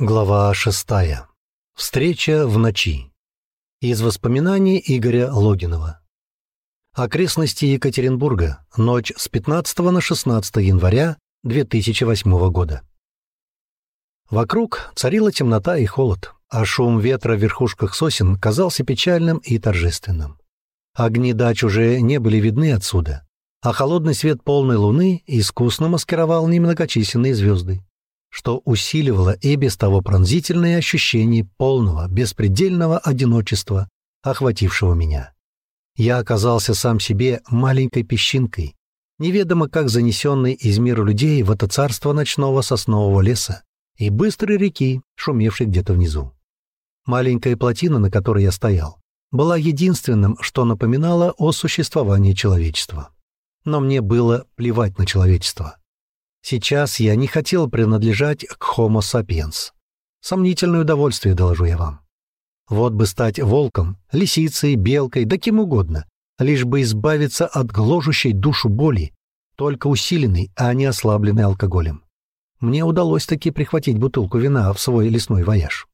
Глава шестая. Встреча в ночи. Из воспоминаний Игоря Логинова. Окрестности Екатеринбурга. Ночь с 15 на 16 января 2008 года. Вокруг царила темнота и холод, а шум ветра в верхушках сосен казался печальным и торжественным. Огни дач уже не были видны отсюда, а холодный свет полной луны искусно маскировал немногочисленные звезды что усиливало и без того пронзительное ощущение полного, беспредельного одиночества, охватившего меня. Я оказался сам себе маленькой песчинкой, неведомо как занесенный из мира людей в это царство ночного соснового леса и быстрой реки, шумевшей где-то внизу. Маленькая плотина, на которой я стоял, была единственным, что напоминало о существовании человечества. Но мне было плевать на человечество. Сейчас я не хотел принадлежать к Homo sapiens. Сомнительное удовольствие, доложу я вам. Вот бы стать волком, лисицей, белкой, да кем угодно, лишь бы избавиться от гложущей душу боли, только усиленной, а не ослабленной алкоголем. Мне удалось таки прихватить бутылку вина в свой лесной вояж.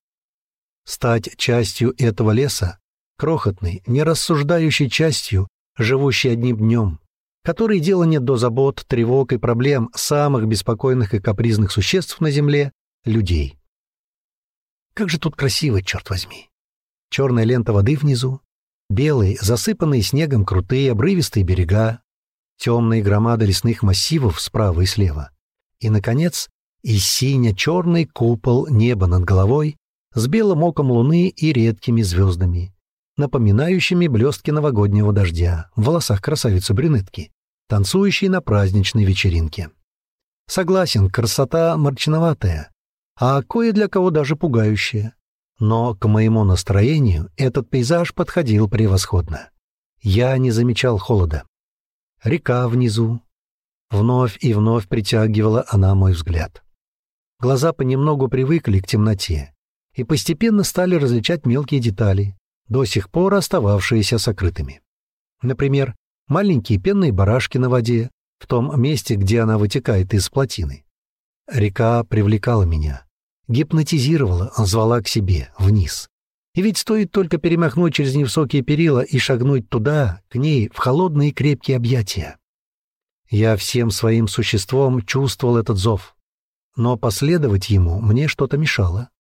Стать частью этого леса, крохотной, нерассуждающей частью, живущей одним днем, который дело нет до забот, тревог и проблем самых беспокойных и капризных существ на Земле — людей. Как же тут красиво, черт возьми! Черная лента воды внизу, белые, засыпанные снегом крутые обрывистые берега, темные громады лесных массивов справа и слева. И, наконец, и сине-черный купол неба над головой с белым оком луны и редкими звездами, напоминающими блестки новогоднего дождя в волосах красавицы-брюнетки, танцующей на праздничной вечеринке. Согласен, красота морчиноватая, а кое для кого даже пугающая. Но к моему настроению этот пейзаж подходил превосходно. Я не замечал холода. Река внизу. Вновь и вновь притягивала она мой взгляд. Глаза понемногу привыкли к темноте и постепенно стали различать мелкие детали, до сих пор остававшиеся сокрытыми. Например, маленькие пенные барашки на воде, в том месте, где она вытекает из плотины. Река привлекала меня, гипнотизировала, звала к себе, вниз. И ведь стоит только перемахнуть через невысокие перила и шагнуть туда, к ней, в холодные крепкие объятия. Я всем своим существом чувствовал этот зов, но последовать ему мне что-то мешало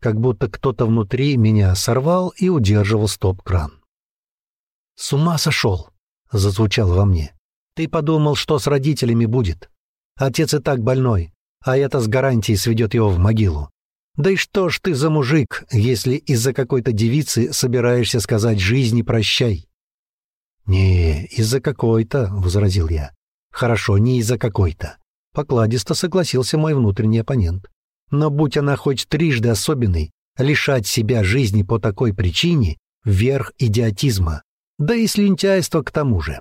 как будто кто-то внутри меня сорвал и удерживал стоп-кран. «С ума сошел!» — зазвучал во мне. «Ты подумал, что с родителями будет? Отец и так больной, а это с гарантией сведет его в могилу. Да и что ж ты за мужик, если из-за какой-то девицы собираешься сказать жизни прощай?» «Не, из-за какой-то», — возразил я. «Хорошо, не из-за какой-то». Покладисто согласился мой внутренний оппонент. Но будь она хоть трижды особенной, лишать себя жизни по такой причине — верх идиотизма, да и слюнтяйство к тому же.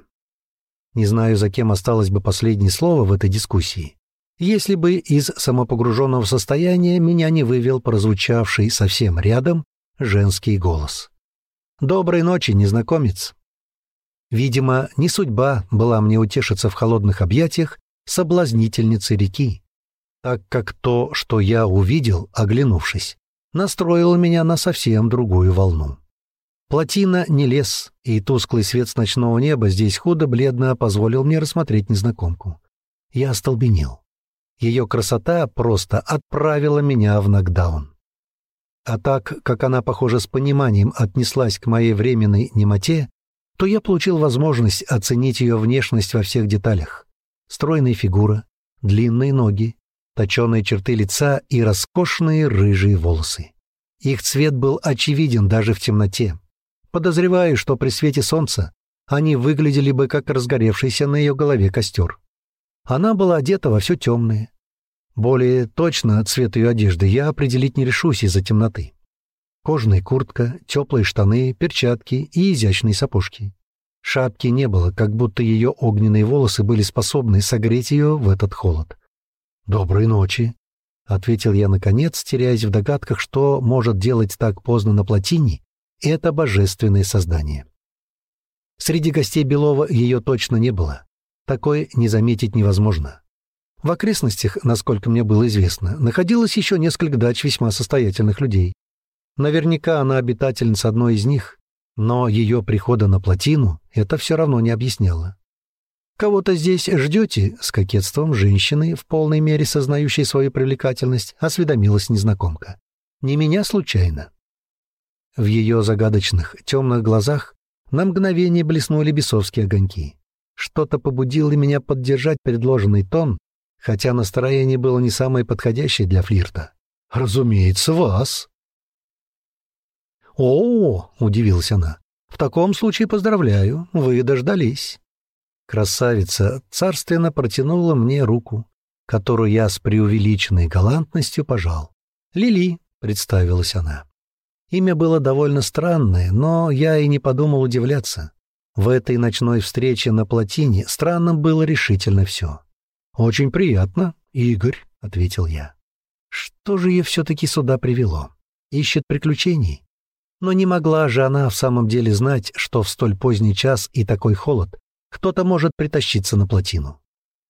Не знаю, за кем осталось бы последнее слово в этой дискуссии, если бы из самопогруженного состояния меня не вывел прозвучавший совсем рядом женский голос. «Доброй ночи, незнакомец!» Видимо, не судьба была мне утешиться в холодных объятиях соблазнительницы реки, так как то, что я увидел, оглянувшись, настроило меня на совсем другую волну. Плотина не лес, и тусклый свет с ночного неба здесь худо-бледно позволил мне рассмотреть незнакомку. Я остолбенел. Ее красота просто отправила меня в нокдаун. А так, как она, похоже, с пониманием отнеслась к моей временной немоте, то я получил возможность оценить ее внешность во всех деталях. Стройная фигура, длинные ноги, точеные черты лица и роскошные рыжие волосы. Их цвет был очевиден даже в темноте. Подозреваю, что при свете солнца они выглядели бы как разгоревшийся на ее голове костер. Она была одета во все темное. Более точно цвет ее одежды я определить не решусь из-за темноты. Кожаная куртка, теплые штаны, перчатки и изящные сапожки. Шапки не было, как будто ее огненные волосы были способны согреть ее в этот холод. «Доброй ночи», — ответил я наконец, теряясь в догадках, что может делать так поздно на плотине это божественное создание. Среди гостей Белова ее точно не было. Такое не заметить невозможно. В окрестностях, насколько мне было известно, находилось еще несколько дач весьма состоятельных людей. Наверняка она обитательница одной из них, но ее прихода на плотину это все равно не объясняло. «Кого-то здесь ждете?» — с кокетством женщины, в полной мере сознающей свою привлекательность, осведомилась незнакомка. «Не меня случайно?» В ее загадочных, темных глазах на мгновение блеснули бесовские огоньки. Что-то побудило меня поддержать предложенный тон, хотя настроение было не самое подходящее для флирта. «Разумеется, вас!» «О, — удивилась она, — в таком случае поздравляю, вы дождались». Красавица царственно протянула мне руку, которую я с преувеличенной галантностью пожал. «Лили», — представилась она. Имя было довольно странное, но я и не подумал удивляться. В этой ночной встрече на плотине странным было решительно все. «Очень приятно, Игорь», — ответил я. «Что же ее все-таки сюда привело? Ищет приключений?» Но не могла же она в самом деле знать, что в столь поздний час и такой холод кто-то может притащиться на плотину.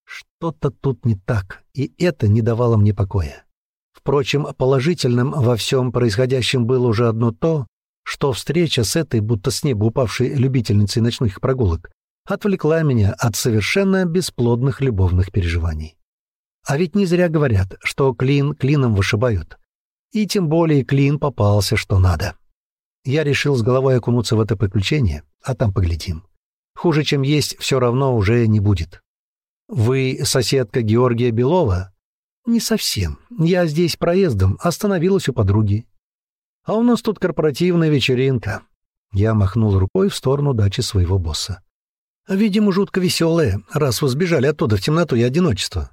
Что-то тут не так, и это не давало мне покоя. Впрочем, положительным во всем происходящем было уже одно то, что встреча с этой будто с неба упавшей любительницей ночных прогулок отвлекла меня от совершенно бесплодных любовных переживаний. А ведь не зря говорят, что клин клином вышибают. И тем более клин попался, что надо. Я решил с головой окунуться в это приключение, а там поглядим. Хуже, чем есть, все равно уже не будет. Вы соседка Георгия Белова? Не совсем. Я здесь проездом, остановилась у подруги. А у нас тут корпоративная вечеринка. Я махнул рукой в сторону дачи своего босса. Видимо, жутко веселая, раз вы сбежали оттуда в темноту и одиночество.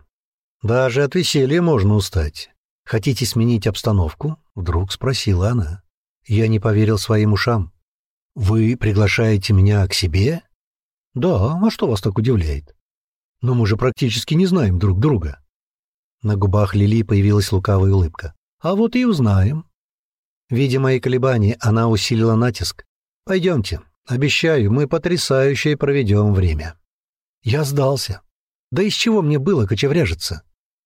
Даже от веселья можно устать. Хотите сменить обстановку? Вдруг спросила она. Я не поверил своим ушам. Вы приглашаете меня к себе? «Да, а что вас так удивляет? Но мы же практически не знаем друг друга». На губах Лили появилась лукавая улыбка. «А вот и узнаем». Видя мои колебания, она усилила натиск. «Пойдемте. Обещаю, мы потрясающе проведем время». Я сдался. Да из чего мне было кочевряжиться?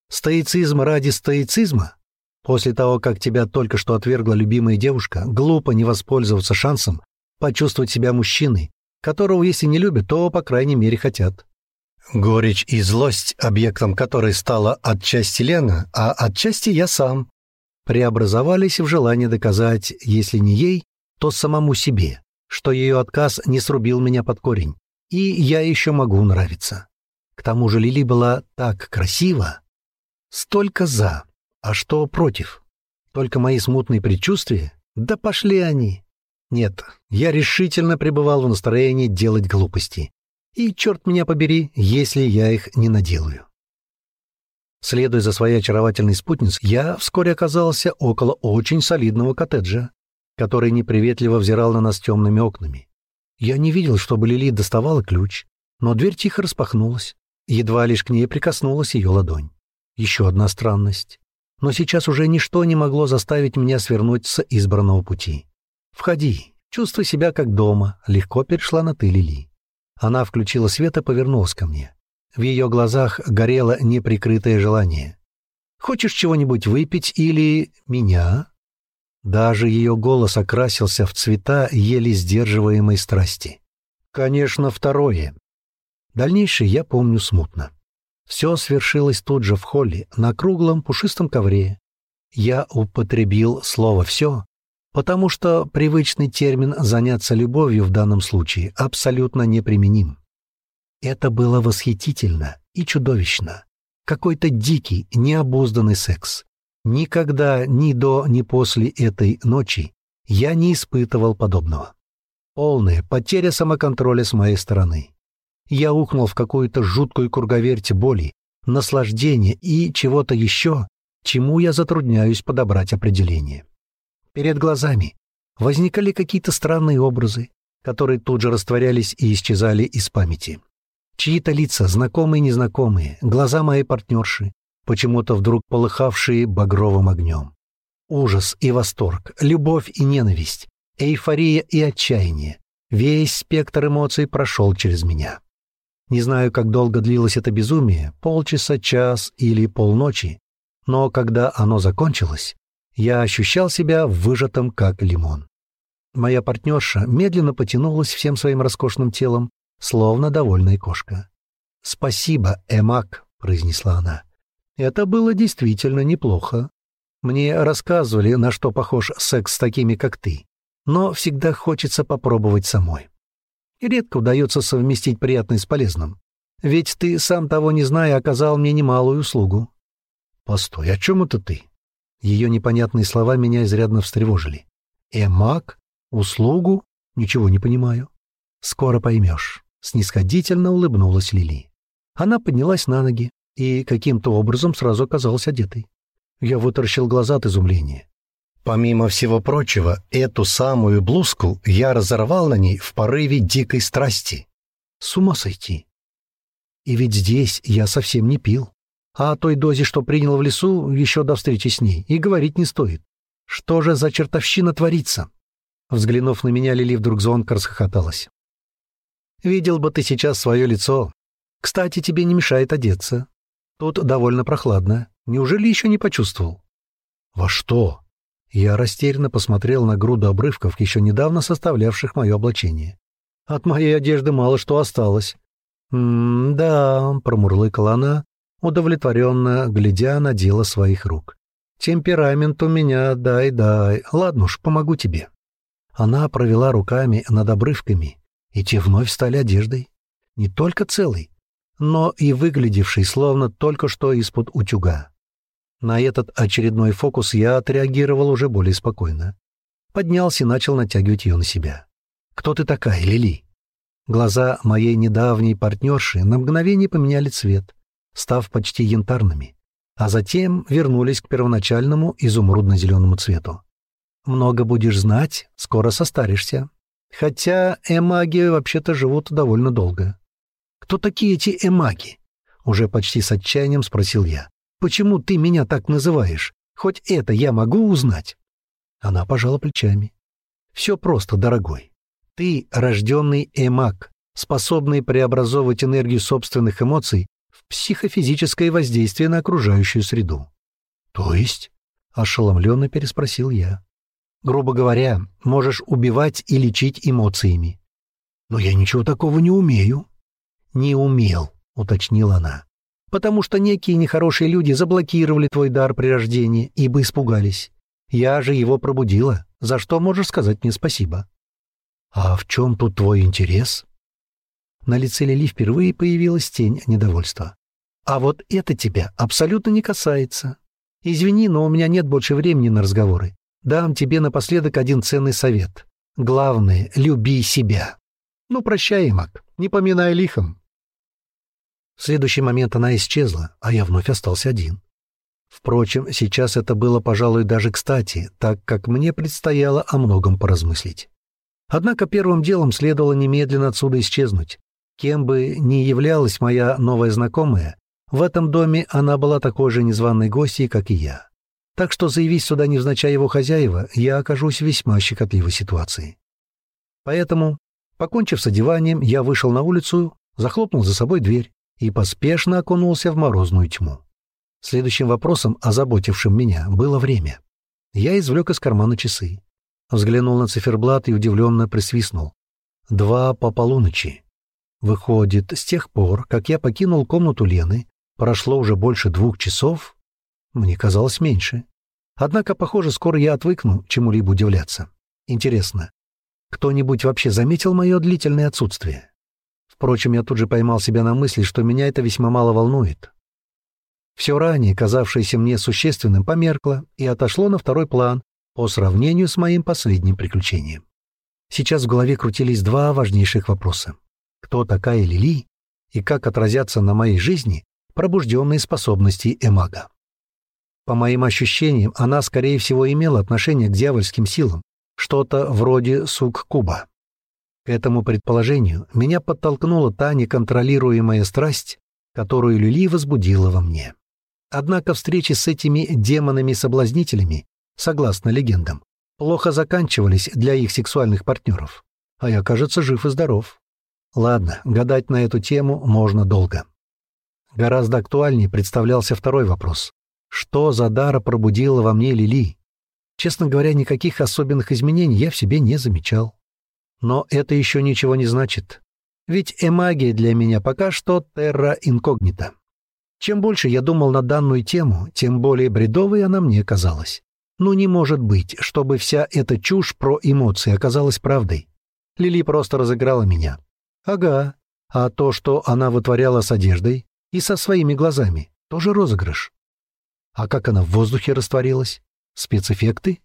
Стоицизм ради стоицизма? После того, как тебя только что отвергла любимая девушка, глупо не воспользоваться шансом почувствовать себя мужчиной, которого, если не любят, то, по крайней мере, хотят. Горечь и злость, объектом которой стала отчасти Лена, а отчасти я сам, преобразовались в желание доказать, если не ей, то самому себе, что ее отказ не срубил меня под корень, и я еще могу нравиться. К тому же Лили была так красива. Столько «за», а что против? Только мои смутные предчувствия? Да пошли они! Нет, я решительно пребывал в настроении делать глупости. И, черт меня побери, если я их не наделаю. Следуя за своей очаровательной спутницей, я вскоре оказался около очень солидного коттеджа, который неприветливо взирал на нас темными окнами. Я не видел, чтобы Лили доставала ключ, но дверь тихо распахнулась. Едва лишь к ней прикоснулась ее ладонь. Еще одна странность. Но сейчас уже ничто не могло заставить меня свернуть с избранного пути. «Входи, чувствуй себя как дома», — легко перешла на «ты, Лили». Она включила свет и повернулась ко мне. В ее глазах горело неприкрытое желание. «Хочешь чего-нибудь выпить или меня?» Даже ее голос окрасился в цвета еле сдерживаемой страсти. «Конечно, второе». Дальнейшее я помню смутно. Все свершилось тут же в холле, на круглом пушистом ковре. Я употребил слово «все», потому что привычный термин «заняться любовью» в данном случае абсолютно неприменим. Это было восхитительно и чудовищно. Какой-то дикий, необузданный секс. Никогда ни до, ни после этой ночи я не испытывал подобного. Полная потеря самоконтроля с моей стороны. Я ухнул в какую-то жуткую круговерть боли, наслаждения и чего-то еще, чему я затрудняюсь подобрать определение. Перед глазами возникали какие-то странные образы, которые тут же растворялись и исчезали из памяти. Чьи-то лица, знакомые и незнакомые, глаза моей партнерши, почему-то вдруг полыхавшие багровым огнем. Ужас и восторг, любовь и ненависть, эйфория и отчаяние. Весь спектр эмоций прошел через меня. Не знаю, как долго длилось это безумие, полчаса, час или полночи, но когда оно закончилось, я ощущал себя выжатым, как лимон. Моя партнерша медленно потянулась всем своим роскошным телом, словно довольная кошка. «Спасибо, Эмак», — произнесла она. «Это было действительно неплохо. Мне рассказывали, на что похож секс с такими, как ты, но всегда хочется попробовать самой. Редко удается совместить приятное с полезным. Ведь ты, сам того не зная, оказал мне немалую услугу». «Постой, о чем это ты?» Ее непонятные слова меня изрядно встревожили. «Эмак? Услугу? Ничего не понимаю. Скоро поймешь. Снисходительно улыбнулась Лили. Она поднялась на ноги и каким-то образом сразу оказалась одетой. Я вытаращил глаза от изумления. Помимо всего прочего, эту самую блузку я разорвал на ней в порыве дикой страсти. С ума сойти. И ведь здесь я совсем не пил. А о той дозе, что принял в лесу, еще до встречи с ней, и говорить не стоит. Что же за чертовщина творится? Взглянув на меня, Лили вдруг звонко расхохоталась. «Видел бы ты сейчас свое лицо. Кстати, тебе не мешает одеться. Тут довольно прохладно. Неужели еще не почувствовал?» «Во что?» Я растерянно посмотрел на груду обрывков, еще недавно составлявших мое облачение. «От моей одежды мало что осталось». «М-да», — промурлыкала она, удовлетворенно глядя на дело своих рук. «Темперамент у меня дай-дай. Ладно уж, помогу тебе». Она провела руками над обрывками, и те вновь стали одеждой. Не только целой, но и выглядевшей, словно только что из-под утюга. На этот очередной фокус я отреагировал уже более спокойно. Поднялся и начал натягивать ее на себя. «Кто ты такая, Лили?» Глаза моей недавней партнерши на мгновение поменяли цвет, став почти янтарными, а затем вернулись к первоначальному изумрудно-зеленому цвету. Много будешь знать, скоро состаришься. Хотя эмаги вообще-то живут довольно долго. Кто такие эти эмаги? Уже почти с отчаянием спросил я. Почему ты меня так называешь? Хоть это я могу узнать? Она пожала плечами. Все просто, дорогой. Ты рожденный эмаг, способный преобразовывать энергию собственных эмоций в психофизическое воздействие на окружающую среду. То есть? Ошеломленно переспросил я. Грубо говоря, можешь убивать и лечить эмоциями. Но я ничего такого не умею. Не умел, уточнила она. Потому что некие нехорошие люди заблокировали твой дар при рождении, ибо испугались. Я же его пробудила, за что можешь сказать мне спасибо. А в чем тут твой интерес? На лице Лили впервые появилась тень недовольства. А вот это тебя абсолютно не касается. Извини, но у меня нет больше времени на разговоры. Дам тебе напоследок один ценный совет. Главное — люби себя. Ну, прощай, Мак, не поминай лихом. В следующий момент она исчезла, а я вновь остался один. Впрочем, сейчас это было, пожалуй, даже кстати, так как мне предстояло о многом поразмыслить. Однако первым делом следовало немедленно отсюда исчезнуть. Кем бы ни являлась моя новая знакомая, в этом доме она была такой же незваной гостьей, как и я. Так что заявись сюда невзначай его хозяева, я окажусь в весьма щекотливой ситуации. Поэтому, покончив с одеванием, я вышел на улицу, захлопнул за собой дверь и поспешно окунулся в морозную тьму. Следующим вопросом, озаботившим меня, было время. Я извлек из кармана часы, взглянул на циферблат и удивленно присвистнул. Два по полуночи. Выходит, с тех пор, как я покинул комнату Лены, прошло уже больше двух часов, мне казалось меньше. Однако, похоже, скоро я отвыкну чему-либо удивляться. Интересно, кто-нибудь вообще заметил мое длительное отсутствие? Впрочем, я тут же поймал себя на мысли, что меня это весьма мало волнует. Все ранее, казавшееся мне существенным, померкло и отошло на второй план по сравнению с моим последним приключением. Сейчас в голове крутились два важнейших вопроса. Кто такая Лили и как отразятся на моей жизни пробужденные способности Эмага? По моим ощущениям, она, скорее всего, имела отношение к дьявольским силам, что-то вроде сук-куба. К этому предположению меня подтолкнула та неконтролируемая страсть, которую Люли возбудила во мне. Однако встречи с этими демонами-соблазнителями, согласно легендам, плохо заканчивались для их сексуальных партнеров. А я, кажется, жив и здоров. Ладно, гадать на эту тему можно долго. Гораздо актуальнее представлялся второй вопрос. Что за дара пробудила во мне Лили? Честно говоря, никаких особенных изменений я в себе не замечал. Но это еще ничего не значит. Ведь эмагия для меня пока что терра инкогнита. Чем больше я думал на данную тему, тем более бредовой она мне казалась. Ну не может быть, чтобы вся эта чушь про эмоции оказалась правдой. Лили просто разыграла меня. Ага. А то, что она вытворяла с одеждой и со своими глазами, тоже розыгрыш. А как она в воздухе растворилась? Спецэффекты?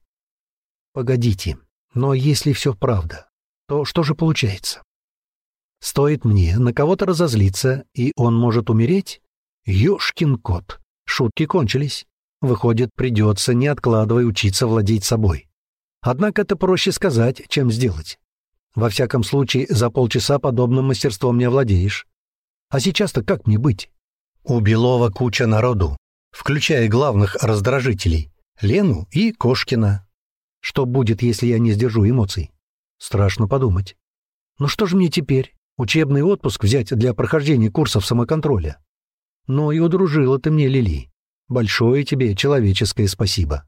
Погодите, но если все правда, то что же получается? Стоит мне на кого-то разозлиться, и он может умереть? Ёшкин кот. Шутки кончились. Выходит, придется, не откладывая, учиться владеть собой. Однако это проще сказать, чем сделать. Во всяком случае, за полчаса подобным мастерством не овладеешь. А сейчас-то как мне быть? У Белова куча народу, включая главных раздражителей — Лену и Кошкина. Что будет, если я не сдержу эмоций? Страшно подумать. Ну что же мне теперь? Учебный отпуск взять для прохождения курсов самоконтроля? Ну и удружила ты мне, Лили. Большое тебе человеческое спасибо.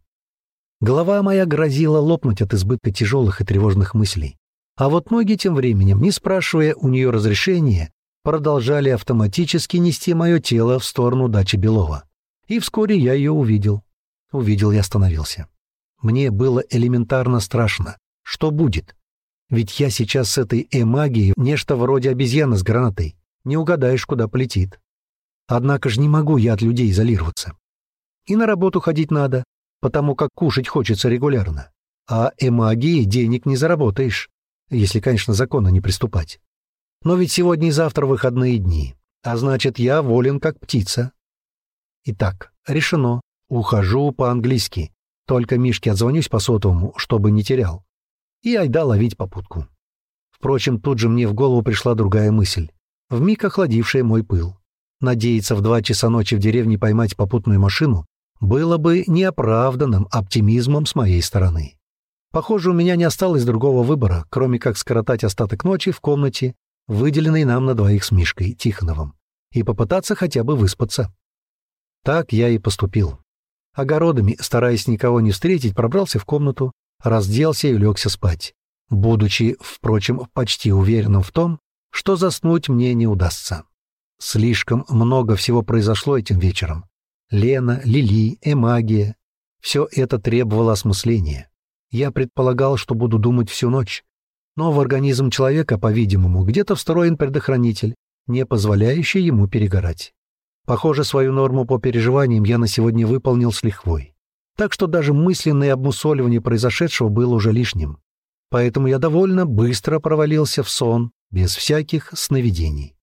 Голова моя грозила лопнуть от избытка тяжелых и тревожных мыслей. А вот ноги тем временем, не спрашивая у нее разрешения, продолжали автоматически нести мое тело в сторону дачи Белова. И вскоре я ее увидел. Увидел и остановился. Мне было элементарно страшно. Что будет? Ведь я сейчас с этой эмагией нечто вроде обезьяны с гранатой. Не угадаешь, куда полетит. Однако же не могу я от людей изолироваться. И на работу ходить надо, потому как кушать хочется регулярно. А эмагии денег не заработаешь, если, конечно, законно не приступать. Но ведь сегодня и завтра выходные дни, а значит, я волен как птица. Итак, решено. Ухожу по-английски. Только Мишке отзвонюсь по сотовому, чтобы не терял. И айда ловить попутку. Впрочем, тут же мне в голову пришла другая мысль, вмиг охладившая мой пыл. Надеяться в два часа ночи в деревне поймать попутную машину было бы неоправданным оптимизмом с моей стороны. Похоже, у меня не осталось другого выбора, кроме как скоротать остаток ночи в комнате, выделенной нам на двоих с Мишкой Тихоновым, и попытаться хотя бы выспаться. Так я и поступил. Огородами, стараясь никого не встретить, пробрался в комнату, разделся и легся спать, будучи, впрочем, почти уверенным в том, что заснуть мне не удастся. Слишком много всего произошло этим вечером. Лена, Лили, Эмагия. Все это требовало осмысления. Я предполагал, что буду думать всю ночь. Но в организм человека, по-видимому, где-то встроен предохранитель, не позволяющий ему перегорать. Похоже, свою норму по переживаниям я на сегодня выполнил с лихвой. Так что даже мысленное обмусоливание произошедшего было уже лишним. Поэтому я довольно быстро провалился в сон, без всяких сновидений.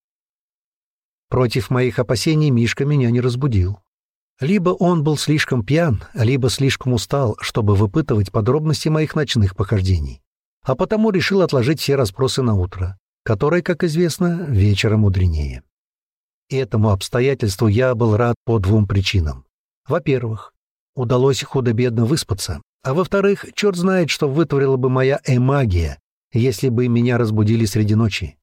Против моих опасений Мишка меня не разбудил. Либо он был слишком пьян, либо слишком устал, чтобы выпытывать подробности моих ночных похождений. А потому решил отложить все расспросы на утро, которое, как известно, вечером мудренее. Этому обстоятельству я был рад по двум причинам. Во-первых, удалось худо-бедно выспаться, а во-вторых, черт знает, что вытворила бы моя эмагия, если бы меня разбудили среди ночи.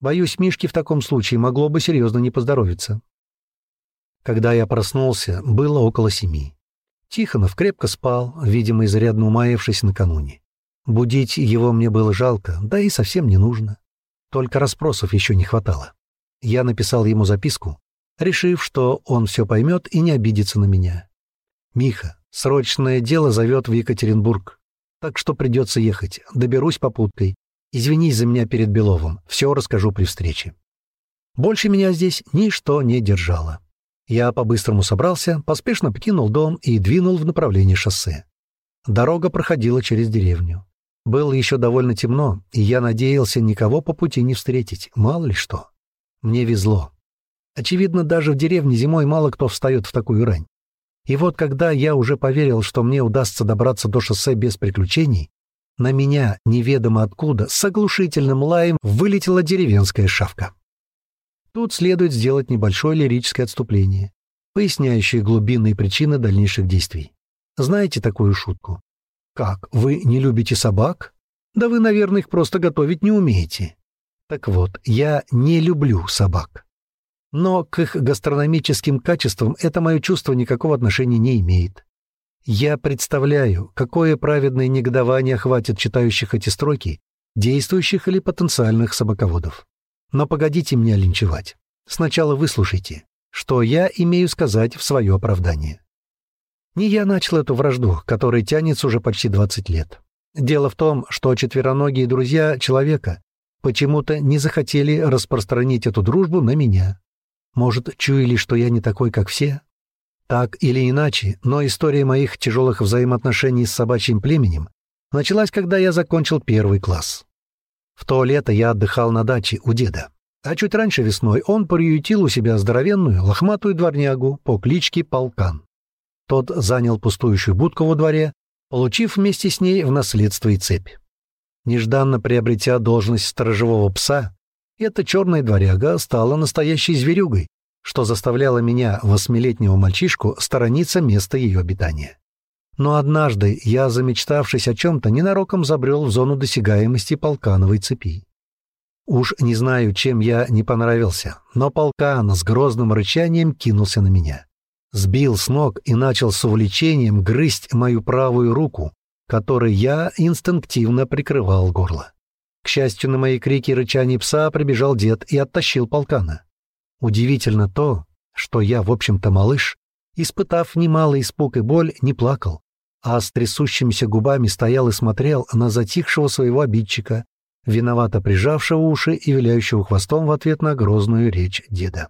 Боюсь, Мишке в таком случае могло бы серьезно не поздоровиться. Когда я проснулся, было около семи. Тихонов крепко спал, видимо, изрядно умаявшись накануне. Будить его мне было жалко, да и совсем не нужно. Только расспросов еще не хватало. Я написал ему записку, решив, что он все поймет и не обидится на меня. «Миха, срочное дело зовет в Екатеринбург, так что придется ехать. Доберусь попуткой. Извинись за меня перед Беловым, все расскажу при встрече. Больше меня здесь ничто не держало. Я по-быстрому собрался, поспешно покинул дом и двинул в направлении шоссе. Дорога проходила через деревню. Было еще довольно темно, и я надеялся никого по пути не встретить, мало ли что. Мне везло. Очевидно, даже в деревне зимой мало кто встает в такую рань. И вот когда я уже поверил, что мне удастся добраться до шоссе без приключений, на меня, неведомо откуда, с оглушительным лаем вылетела деревенская шавка. Тут следует сделать небольшое лирическое отступление, поясняющее глубинные причины дальнейших действий. Знаете такую шутку? «Как, вы не любите собак? Да вы, наверное, их просто готовить не умеете». Так вот, я не люблю собак. Но к их гастрономическим качествам это мое чувство никакого отношения не имеет. Я представляю, какое праведное негодование хватит читающих эти строки, действующих или потенциальных собаководов. Но погодите меня линчевать. Сначала выслушайте, что я имею сказать в свое оправдание. Не я начал эту вражду, которая тянется уже почти 20 лет. Дело в том, что четвероногие друзья человека почему-то не захотели распространить эту дружбу на меня. Может, чуяли, что я не такой, как все? Так или иначе, но история моих тяжелых взаимоотношений с собачьим племенем началась, когда я закончил первый класс. В то лето я отдыхал на даче у деда. А чуть раньше весной он приютил у себя здоровенную, лохматую дворнягу по кличке Полкан. Тот занял пустующую будку во дворе, получив вместе с ней в наследство и цепь. Нежданно приобретя должность сторожевого пса, эта черная дворяга стала настоящей зверюгой, что заставляло меня, восьмилетнего мальчишку, сторониться места ее обитания. Но однажды я, замечтавшись о чем-то, ненароком забрел в зону досягаемости полкановой цепи. Уж не знаю, чем я не понравился, но полкан с грозным рычанием кинулся на меня. Сбил с ног и начал с увлечением грызть мою правую руку, которой я инстинктивно прикрывал горло. К счастью, на мои крики и рычание пса прибежал дед и оттащил полкана. Удивительно то, что я, в общем-то, малыш, испытав немалый испуг и боль, не плакал, а с трясущимися губами стоял и смотрел на затихшего своего обидчика, виновато прижавшего уши и виляющего хвостом в ответ на грозную речь деда.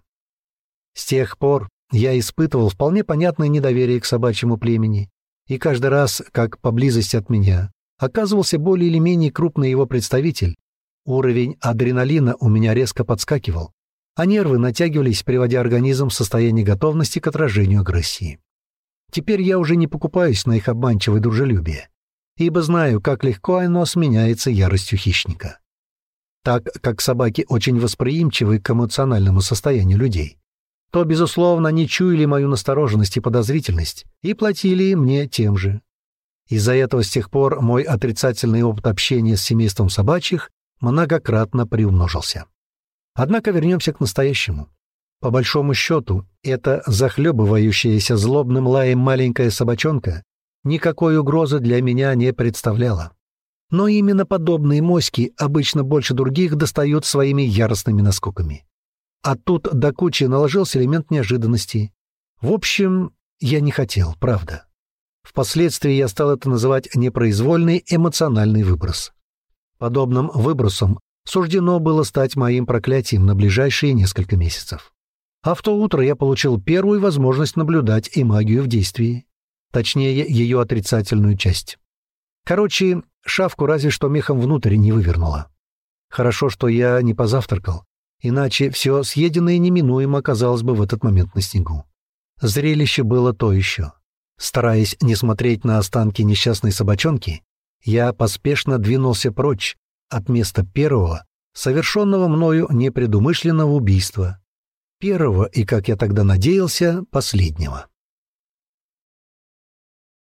С тех пор я испытывал вполне понятное недоверие к собачьему племени, и каждый раз, как поблизости от меня, оказывался более или менее крупный его представитель, уровень адреналина у меня резко подскакивал, а нервы натягивались, приводя организм в состояние готовности к отражению агрессии. Теперь я уже не покупаюсь на их обманчивое дружелюбие, ибо знаю, как легко оно сменяется яростью хищника. Так как собаки очень восприимчивы к эмоциональному состоянию людей, то, безусловно, они чуяли мою настороженность и подозрительность и платили мне тем же. Из-за этого с тех пор мой отрицательный опыт общения с семейством собачьих многократно приумножился. Однако вернемся к настоящему. По большому счету, эта захлебывающаяся злобным лаем маленькая собачонка никакой угрозы для меня не представляла. Но именно подобные моськи обычно больше других достают своими яростными наскоками. А тут до кучи наложился элемент неожиданности. В общем, я не хотел, правда. Впоследствии я стал это называть непроизвольный эмоциональный выброс. Подобным выбросом суждено было стать моим проклятием на ближайшие несколько месяцев. А в то утро я получил первую возможность наблюдать и магию в действии. Точнее, ее отрицательную часть. Короче, шавку разве что мехом внутрь не вывернула. Хорошо, что я не позавтракал, иначе все съеденное неминуемо оказалось бы в этот момент на снегу. Зрелище было то еще. Стараясь не смотреть на останки несчастной собачонки, я поспешно двинулся прочь от места первого, совершенного мною непредумышленного убийства. Первого и, как я тогда надеялся, последнего.